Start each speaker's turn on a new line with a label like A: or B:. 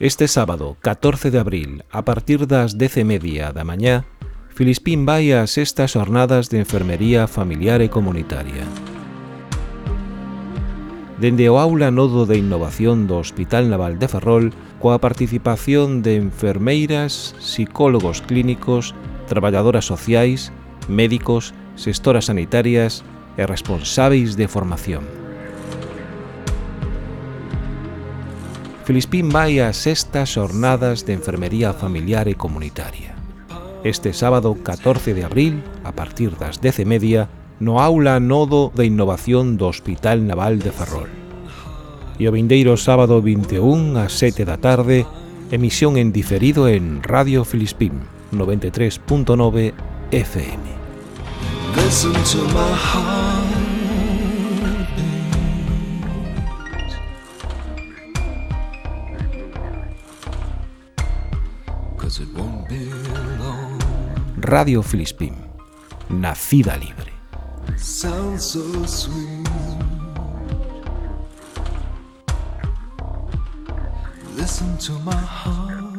A: Este sábado, 14 de abril, a partir das 10 e media da mañá, Filispín vai ás sextas jornadas de enfermería familiar e comunitaria. Dende o aula nodo de innovación do Hospital Naval de Ferrol, coa participación de enfermeiras, psicólogos clínicos, traballadoras sociais, médicos, sestoras sanitarias e responsáveis de formación. Filispín vai ás sextas xornadas de enfermería familiar e comunitaria. Este sábado 14 de abril, a partir das 10:30, no aula Nodo de Innovación do Hospital Naval de Ferrol. E o vindeiro sábado 21 ás 7 da tarde, emisión en diferido en Radio Filispín 93.9 FM. Listen to my heart. Radio Filispín, nacida libre. Listen to my heart.